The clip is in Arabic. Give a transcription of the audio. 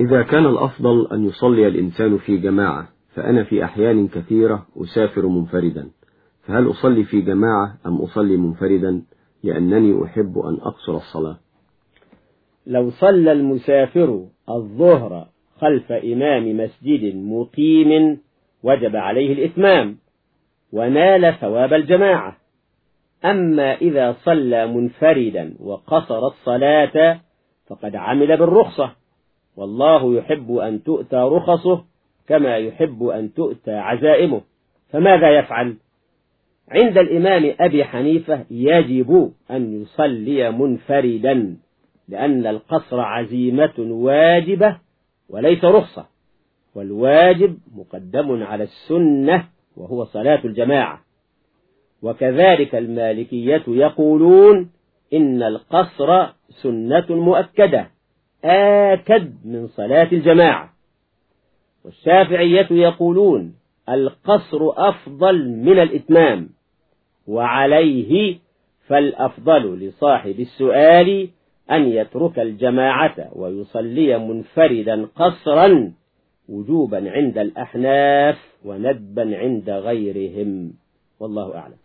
إذا كان الأفضل أن يصلي الإنسان في جماعة فأنا في أحيان كثيرة أسافر منفردا. فهل أصلي في جماعة أم أصلي منفردا؟ لأنني أحب أن أقصر الصلاة. لو صلى المسافر الظهر خلف إمام مسجد مقيم وجب عليه الإتمام ونال ثواب الجماعة. أما إذا صلى منفردا وقصر الصلاة فقد عمل بالرخصة. والله يحب أن تؤتى رخصه كما يحب أن تؤتى عزائمه. فماذا يفعل؟ عند الإمام أبي حنيفة يجب أن يصلي منفردا لأن القصر عزيمة واجبة وليس رخصة والواجب مقدم على السنة وهو صلاة الجماعة. وكذلك المالكية يقولون إن القصر سنة مؤكدة آكد من صلاة الجماعة. والشافعية يقولون القصر أفضل من الإتمام وعليه فالأفضل لصاحب السؤال أن يترك الجماعة ويصلي منفردا قصرا وجوبا عند الأحناف وندبا عند غيرهم. والله أعلم.